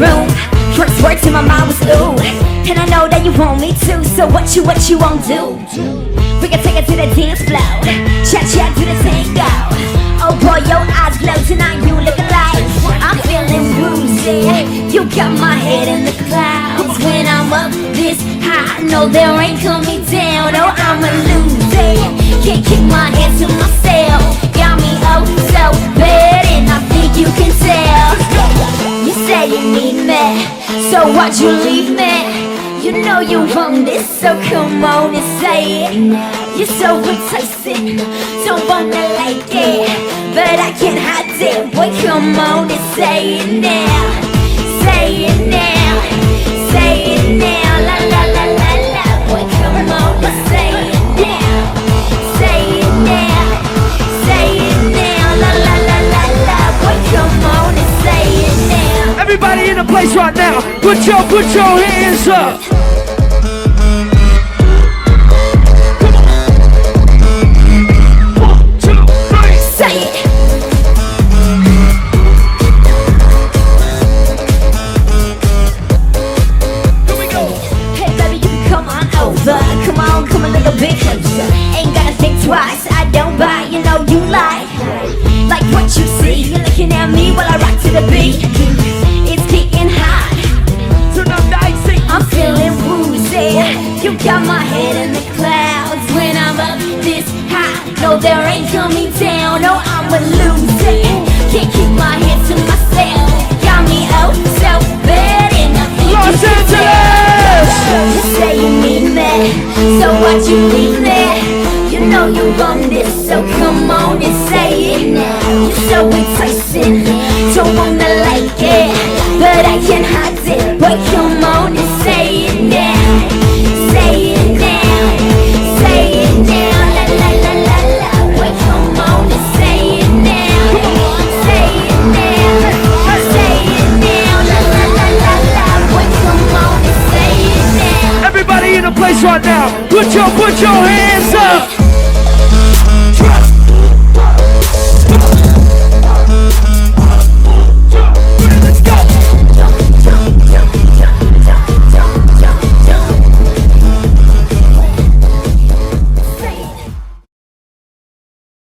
room. First words in my mind was ooh, and I know that you want me too. So what you what you won't do? We can take it to the dance floor, cha cha to the tango. Oh boy, your eyes glow tonight. You look alive. I'm feeling woozy. You got my head in the clouds when I'm up this high. No, there ain't coming down. Oh, I'm a loser. Can't keep my hands Need me, so why'd you leave me? You know you want this, so come on and say it. You're so enticing, don't wanna like it, but I can't hide it. Boy, come on and say it now, Everybody in the place right now, put your put your hands up. One, two, three. Say it. Here we go. Hey baby, you can come on over. Come on, come a little bit closer. Ain't gotta think twice. I don't buy, you know you. Like what you see, you're looking at me while I rock to the beat. No, there ain't coming down. No, I'm a loser. Can't keep my hands to myself. Got me oh so bad and I think Los Angeles! You say you need me, so why'd you leave me? You know you want this, so come on and say it now. You're so enticing, don't wanna like it, but I can't hide it. Boy, come on and place right now, put your put your hands up.